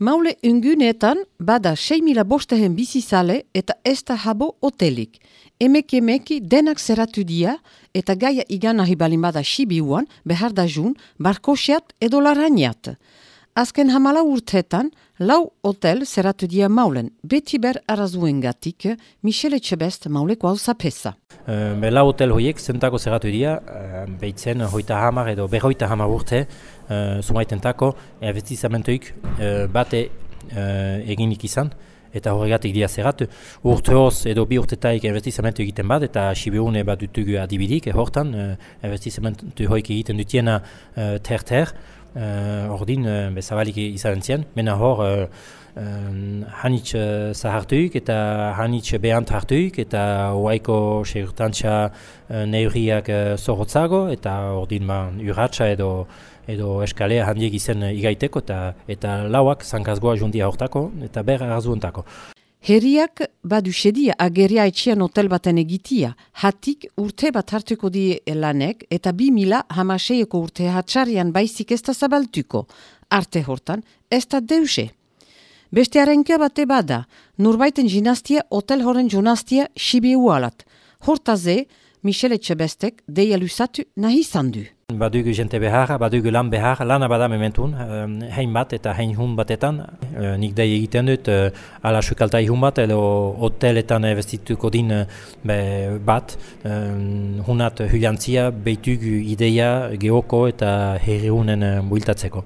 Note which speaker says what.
Speaker 1: Maule unguneetan bada 6.000 bostehen bizizale eta ez da habo hotelik. Emeki emeki denak zeratu dia eta gaia igan nahi balin bada sibiuan, behar da jun, barkosiat edo laraniat. Azken hamala urteetan, lau hotel zeratu dia maulen, beti ber arazuen gatik, Michele Txebest mauleko hau zapesa.
Speaker 2: Uh, be, lau hotel hoiek zentako zeratu dira, uh, behitzen hoita hamar edo berroita hamar urte, uh, sumaitentako, investizamentoik uh, bate uh, eginik izan, eta horregatik dira zerratu. Urte hoz edo bi urtetaik investizamentu egiten bat, eta Sibiune bat dutugu adibidik, hortan, uh, investizamentu hoik egiten dutiena uh, ter-ter, ordin uh, bezabalik izan zien, mena hor uh, uh, hanitz uh, zahartuik eta hanitz behant hartuik eta huaiko segurtantza uh, neurriak uh, zorrotzago eta ordin ba, urratxa edo edo eskalea handiek izen igaiteko eta eta lauak zankazgoa jundia hortako eta ber arzuentako.
Speaker 1: Herriak badu sedia ageria etxian hotel baten egitia, hatik urte bat hartuko die lanek eta bi mila hamaseieko urte hatxarian baizik ez da zabaltuko. Arte hortan, ez da deuse. Beste arenkia bate bada, nurbaiten jinastia hotel horren jonastia sibiu alat. Hortaze, Michele Txebestek deia lusatu nahi zandu.
Speaker 2: Badugu jente behar, badugu lan behar, lana bada mementun, hein bat eta hein hun batetan. Uh, nik dei egiten dut, uh, ala sukalta ihun bat, edo hoteletan investituko din be, bat. Hunat huliantzia, beitugu ideia geoko eta herri hunen builtatzeko.